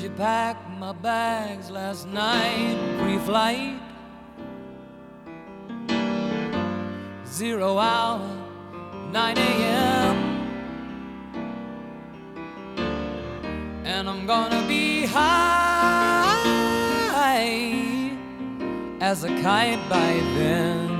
She packed my bags last night, pre flight. Zero hour, 9 a.m. And I'm gonna be high as a kite by then.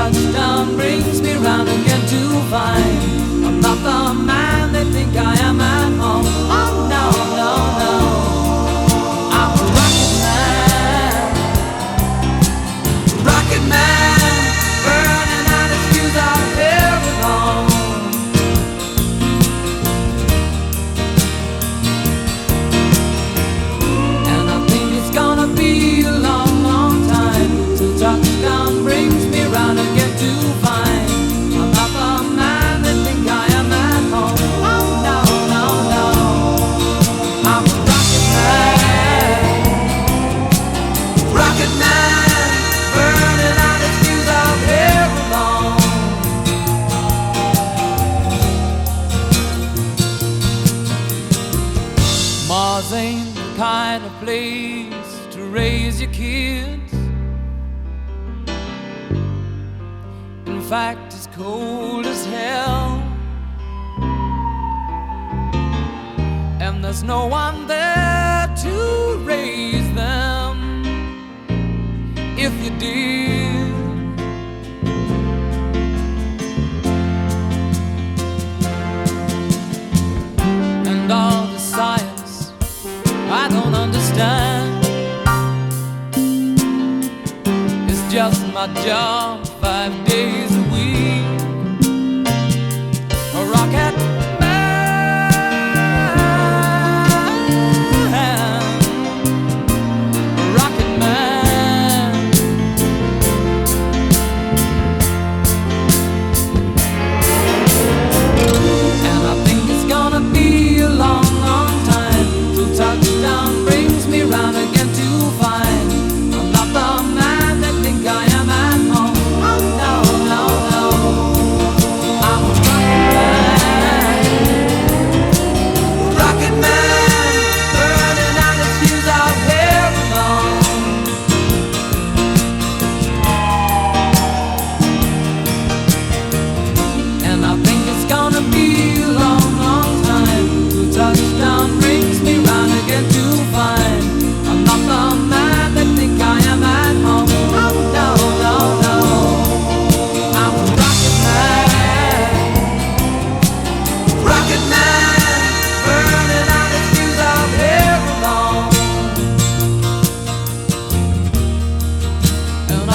Touchdown brings kind of place to raise your kids. In fact, it's cold as hell. And there's no one there to raise them. If you did, and all my job five days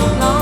long.